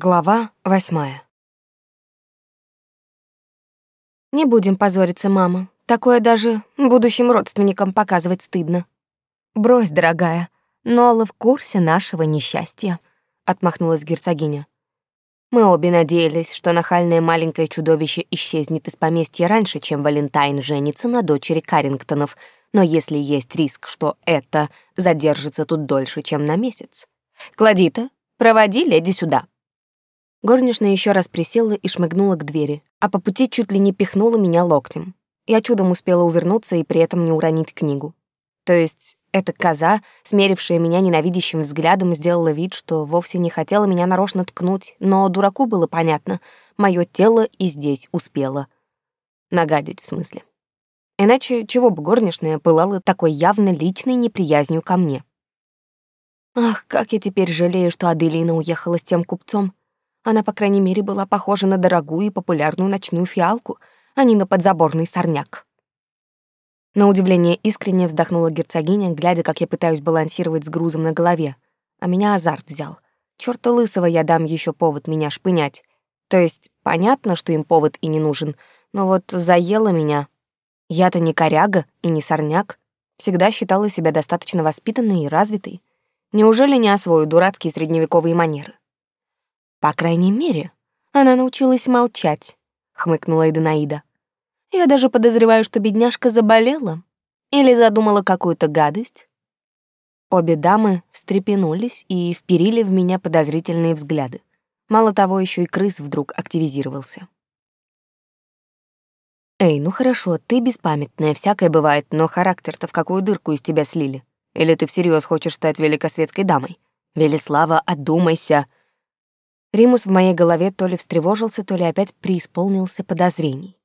Глава восьмая. Не будем позориться, мама. Такое даже будущим родственникам показывать стыдно. Брось, дорогая. Нола в курсе нашего несчастья, отмахнулась герцогиня. Мы обе надеялись, что нахальное маленькое чудовище исчезнет из поместья раньше, чем Валентайн женится на дочери Карингтонов, но если есть риск, что это задержится тут дольше, чем на месяц. Кладита, проводи леди сюда. Горничная еще раз присела и шмыгнула к двери, а по пути чуть ли не пихнула меня локтем. Я чудом успела увернуться и при этом не уронить книгу. То есть эта коза, смерившая меня ненавидящим взглядом, сделала вид, что вовсе не хотела меня нарочно ткнуть, но дураку было понятно, мое тело и здесь успело. Нагадить, в смысле. Иначе чего бы горничная пылала такой явно личной неприязнью ко мне? Ах, как я теперь жалею, что Аделина уехала с тем купцом. Она, по крайней мере, была похожа на дорогую и популярную ночную фиалку, а не на подзаборный сорняк. На удивление искренне вздохнула герцогиня, глядя, как я пытаюсь балансировать с грузом на голове. А меня азарт взял. Чёрта лысого я дам еще повод меня шпынять. То есть понятно, что им повод и не нужен, но вот заело меня. Я-то не коряга и не сорняк. Всегда считала себя достаточно воспитанной и развитой. Неужели не освою дурацкие средневековые манеры? По крайней мере, она научилась молчать, хмыкнула Иданаида. Я даже подозреваю, что бедняжка заболела или задумала какую-то гадость. Обе дамы встрепенулись и вперили в меня подозрительные взгляды. Мало того, еще и крыс вдруг активизировался. «Эй, ну хорошо, ты беспамятная, всякое бывает, но характер-то в какую дырку из тебя слили? Или ты всерьез хочешь стать великосветской дамой? Велислава, одумайся!» Римус в моей голове то ли встревожился, то ли опять преисполнился подозрений.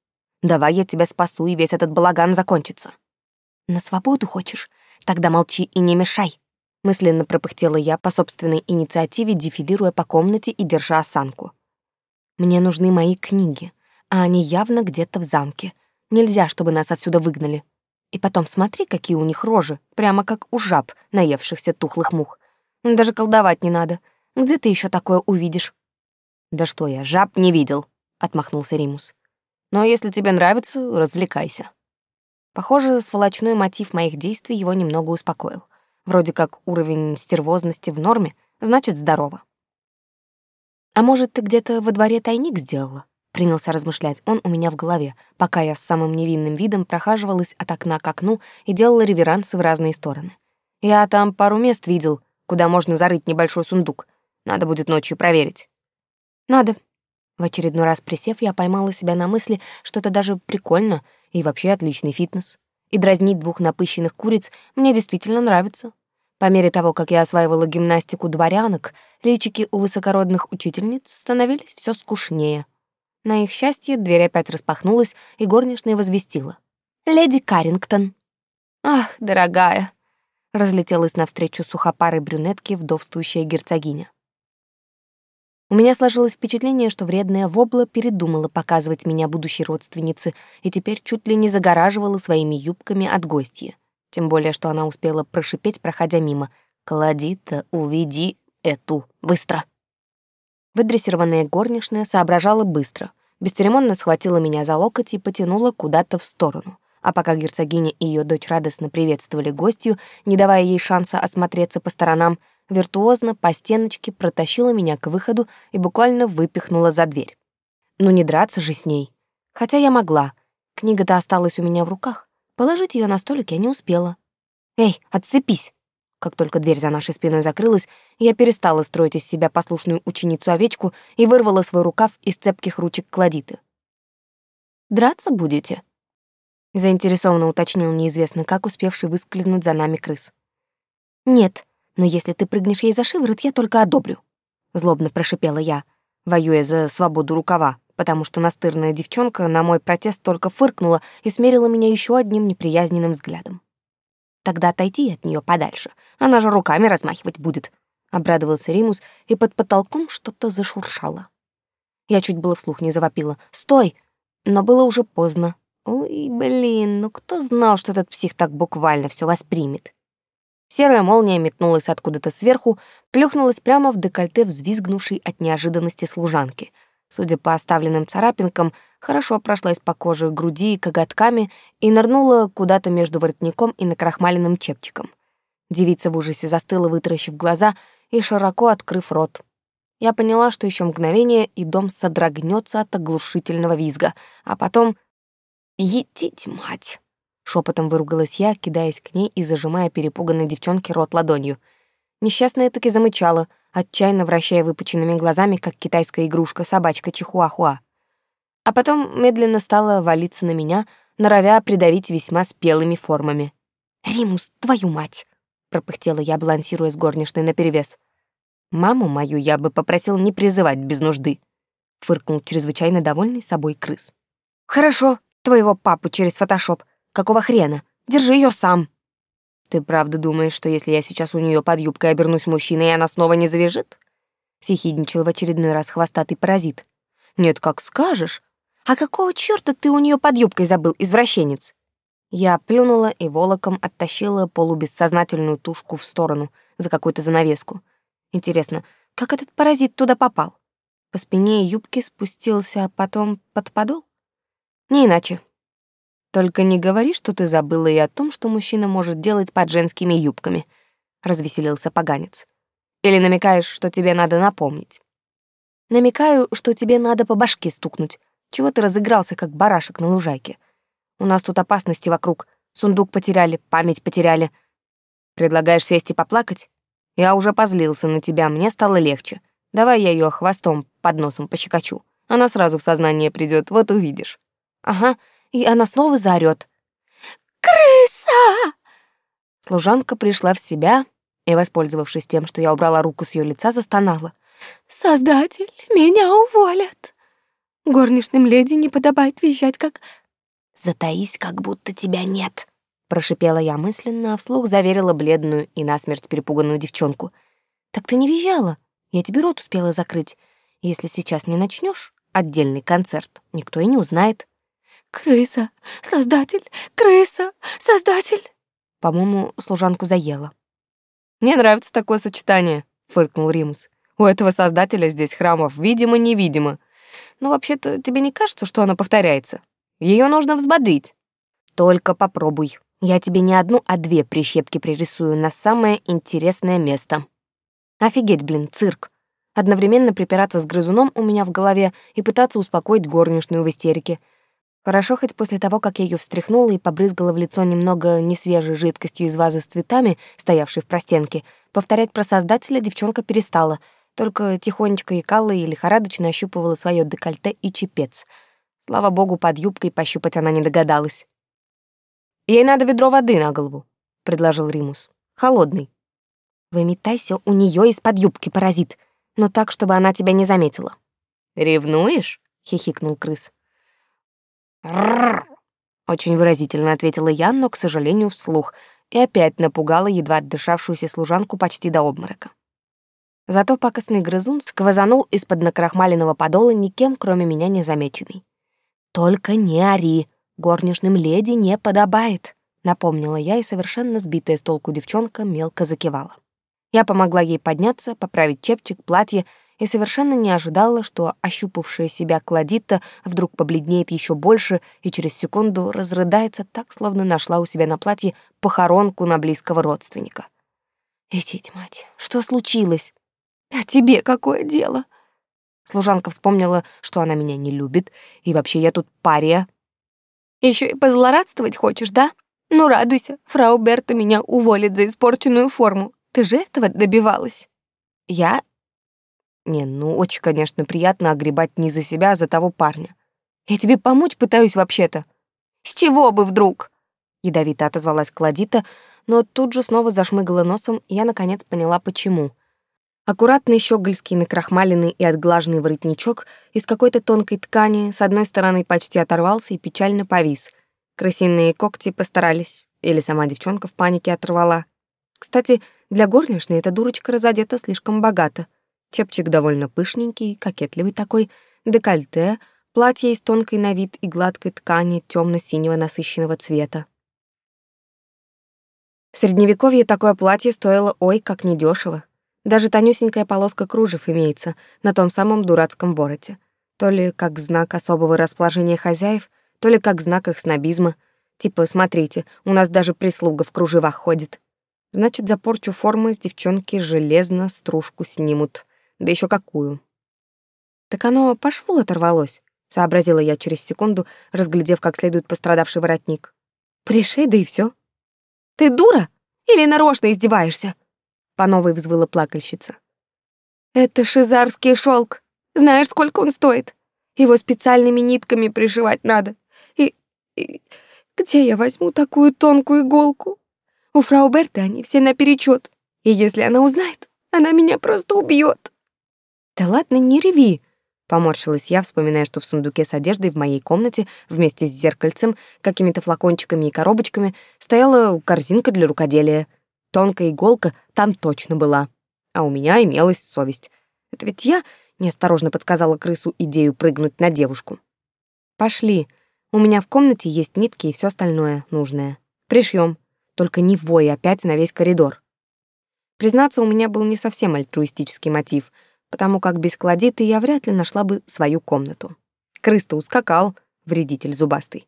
«Давай я тебя спасу, и весь этот балаган закончится». «На свободу хочешь? Тогда молчи и не мешай», — мысленно пропыхтела я по собственной инициативе, дефилируя по комнате и держа осанку. «Мне нужны мои книги, а они явно где-то в замке. Нельзя, чтобы нас отсюда выгнали. И потом смотри, какие у них рожи, прямо как у жаб, наевшихся тухлых мух. Даже колдовать не надо. Где ты еще такое увидишь? Да что я, жаб не видел, отмахнулся Римус. Но если тебе нравится, развлекайся. Похоже, сволочной мотив моих действий его немного успокоил. Вроде как уровень стервозности в норме, значит, здорово. А может, ты где-то во дворе тайник сделала? Принялся размышлять он у меня в голове, пока я с самым невинным видом прохаживалась от окна к окну и делала реверансы в разные стороны. Я там пару мест видел, куда можно зарыть небольшой сундук. Надо будет ночью проверить. Надо. В очередной раз присев, я поймала себя на мысли, что это даже прикольно и вообще отличный фитнес. И дразнить двух напыщенных куриц мне действительно нравится. По мере того, как я осваивала гимнастику дворянок, личики у высокородных учительниц становились все скучнее. На их счастье дверь опять распахнулась, и горничная возвестила. «Леди Карингтон». «Ах, дорогая!» — разлетелась навстречу сухопарой брюнетки вдовствующая герцогиня. У меня сложилось впечатление, что вредная вобла передумала показывать меня будущей родственнице и теперь чуть ли не загораживала своими юбками от гостья. Тем более, что она успела прошипеть, проходя мимо. «Кладита, уведи эту, быстро!» Выдрессированная горничная соображала быстро, бесцеремонно схватила меня за локоть и потянула куда-то в сторону. А пока герцогиня и ее дочь радостно приветствовали гостью, не давая ей шанса осмотреться по сторонам, виртуозно по стеночке протащила меня к выходу и буквально выпихнула за дверь. Ну не драться же с ней. Хотя я могла. Книга-то осталась у меня в руках. Положить ее на столик я не успела. «Эй, отцепись!» Как только дверь за нашей спиной закрылась, я перестала строить из себя послушную ученицу-овечку и вырвала свой рукав из цепких ручек Кладиты. «Драться будете?» Заинтересованно уточнил неизвестно как успевший выскользнуть за нами крыс. «Нет, но если ты прыгнешь ей за шиворот, я только одобрю», — злобно прошипела я, воюя за свободу рукава, потому что настырная девчонка на мой протест только фыркнула и смерила меня еще одним неприязненным взглядом. «Тогда отойти от нее подальше, она же руками размахивать будет», — обрадовался Римус, и под потолком что-то зашуршало. Я чуть было вслух не завопила «Стой!», но было уже поздно. Ой, блин, ну кто знал, что этот псих так буквально все воспримет? Серая молния метнулась откуда-то сверху, плюхнулась прямо в декольте взвизгнувшей от неожиданности служанки. Судя по оставленным царапинкам, хорошо прошлась по коже груди и коготками и нырнула куда-то между воротником и накрахмаленным чепчиком. Девица в ужасе застыла, вытаращив глаза и широко открыв рот. Я поняла, что еще мгновение, и дом содрогнется от оглушительного визга, а потом... «Етить, мать!» Шепотом выругалась я, кидаясь к ней и зажимая перепуганной девчонке рот ладонью. Несчастная таки замычала, отчаянно вращая выпученными глазами, как китайская игрушка собачка Чихуахуа. А потом медленно стала валиться на меня, норовя придавить весьма спелыми формами. «Римус, твою мать!» — пропыхтела я, балансируя с горничной наперевес. «Маму мою я бы попросил не призывать без нужды», — фыркнул чрезвычайно довольный собой крыс. «Хорошо, твоего папу через фотошоп. Какого хрена? Держи ее сам. Ты правда думаешь, что если я сейчас у нее под юбкой обернусь мужчиной, она снова не завяжет? Сихидничал в очередной раз хвостатый паразит. Нет, как скажешь. А какого чёрта ты у нее под юбкой забыл, извращенец? Я плюнула и волоком оттащила полубессознательную тушку в сторону за какую-то занавеску. Интересно, как этот паразит туда попал? По спине юбки спустился, а потом под подол? Не иначе. Только не говори, что ты забыла и о том, что мужчина может делать под женскими юбками, развеселился поганец. Или намекаешь, что тебе надо напомнить? Намекаю, что тебе надо по башке стукнуть. Чего ты разыгрался, как барашек на лужайке? У нас тут опасности вокруг. Сундук потеряли, память потеряли. Предлагаешь сесть и поплакать? Я уже позлился на тебя, мне стало легче. Давай я ее хвостом под носом пощекочу. Она сразу в сознание придет, вот увидишь. Ага, и она снова заорёт. «Крыса!» Служанка пришла в себя и, воспользовавшись тем, что я убрала руку с её лица, застонала. «Создатель, меня уволят! Горничным леди не подобает визжать, как...» «Затаись, как будто тебя нет!» Прошипела я мысленно, а вслух заверила бледную и насмерть перепуганную девчонку. «Так ты не визжала, я тебе рот успела закрыть. Если сейчас не начнёшь отдельный концерт, никто и не узнает». «Крыса! Создатель! Крыса! Создатель!» По-моему, служанку заела. «Мне нравится такое сочетание», — фыркнул Римус. «У этого создателя здесь храмов видимо-невидимо. Но вообще-то тебе не кажется, что она повторяется? Ее нужно взбодрить». «Только попробуй. Я тебе не одну, а две прищепки пририсую на самое интересное место». Офигеть, блин, цирк. Одновременно припираться с грызуном у меня в голове и пытаться успокоить горничную в истерике — Хорошо хоть после того, как я ее встряхнула и побрызгала в лицо немного несвежей жидкостью из вазы с цветами, стоявшей в простенке, повторять про создателя девчонка перестала, только тихонечко икала и лихорадочно ощупывала свое декольте и чепец. Слава богу, под юбкой пощупать она не догадалась. «Ей надо ведро воды на голову», — предложил Римус. «Холодный». «Выметайся у нее из-под юбки, паразит, но так, чтобы она тебя не заметила». «Ревнуешь?» — хихикнул крыс. Очень выразительно ответила я, но, к сожалению, вслух, и опять напугала едва отдышавшуюся служанку почти до обморока. Зато пакостный грызун сквозанул из-под накрахмаленного подола никем, кроме меня, не замеченный. «Только не ори, горничным леди не подобает», — напомнила я, и совершенно сбитая с толку девчонка мелко закивала. Я помогла ей подняться, поправить чепчик, платье и совершенно не ожидала, что ощупавшая себя Кладита вдруг побледнеет еще больше и через секунду разрыдается так, словно нашла у себя на платье похоронку на близкого родственника. «Идите, мать, что случилось?» «А тебе какое дело?» Служанка вспомнила, что она меня не любит, и вообще я тут пария. Еще и позлорадствовать хочешь, да? Ну, радуйся, фрау Берта меня уволит за испорченную форму. Ты же этого добивалась?» Я не, ну очень, конечно, приятно огребать не за себя, а за того парня. Я тебе помочь пытаюсь вообще-то. С чего бы вдруг? Ядовито отозвалась Кладита, но тут же снова зашмыгала носом, и я наконец поняла, почему. Аккуратный щегольский накрахмаленный и отглаженный воротничок из какой-то тонкой ткани с одной стороны почти оторвался и печально повис. Крысиные когти постарались, или сама девчонка в панике оторвала. Кстати, для горничной эта дурочка разодета слишком богато — Чепчик довольно пышненький, кокетливый такой, декольте, платье из тонкой на вид и гладкой ткани темно синего насыщенного цвета. В средневековье такое платье стоило ой как недешево. Даже тонюсенькая полоска кружев имеется на том самом дурацком вороте. То ли как знак особого расположения хозяев, то ли как знак их снобизма. Типа, смотрите, у нас даже прислуга в кружевах ходит. Значит, за порчу формы с девчонки железно стружку снимут. Да еще какую. Так оно по шву оторвалось, сообразила я через секунду, разглядев как следует пострадавший воротник. Пришей, да и все. Ты дура? Или нарочно издеваешься? По новой взвыла плакальщица. Это шизарский шелк. Знаешь, сколько он стоит? Его специальными нитками пришивать надо. И, и где я возьму такую тонкую иголку? У фрау Берты они все наперечет. И если она узнает, она меня просто убьет. Да ладно, не реви, Поморщилась я, вспоминая, что в сундуке с одеждой в моей комнате вместе с зеркальцем, какими-то флакончиками и коробочками стояла корзинка для рукоделия. Тонкая иголка там точно была. А у меня имелась совесть. Это ведь я неосторожно подсказала крысу идею прыгнуть на девушку. Пошли. У меня в комнате есть нитки и все остальное нужное. Пришьем. Только не вой опять на весь коридор. Признаться, у меня был не совсем альтруистический мотив — потому как без кладиты я вряд ли нашла бы свою комнату. Крыс-то ускакал, вредитель зубастый.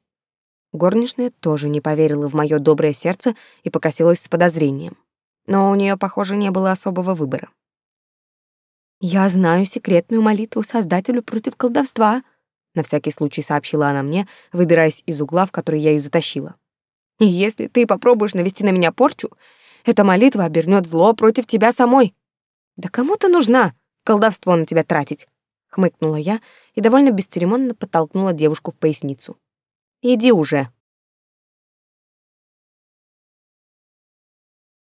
Горничная тоже не поверила в мое доброе сердце и покосилась с подозрением. Но у нее, похоже, не было особого выбора. «Я знаю секретную молитву Создателю против колдовства», на всякий случай сообщила она мне, выбираясь из угла, в который я ее затащила. «И если ты попробуешь навести на меня порчу, эта молитва обернет зло против тебя самой. Да кому ты нужна? Колдовство на тебя тратить», — хмыкнула я и довольно бесцеремонно подтолкнула девушку в поясницу. «Иди уже».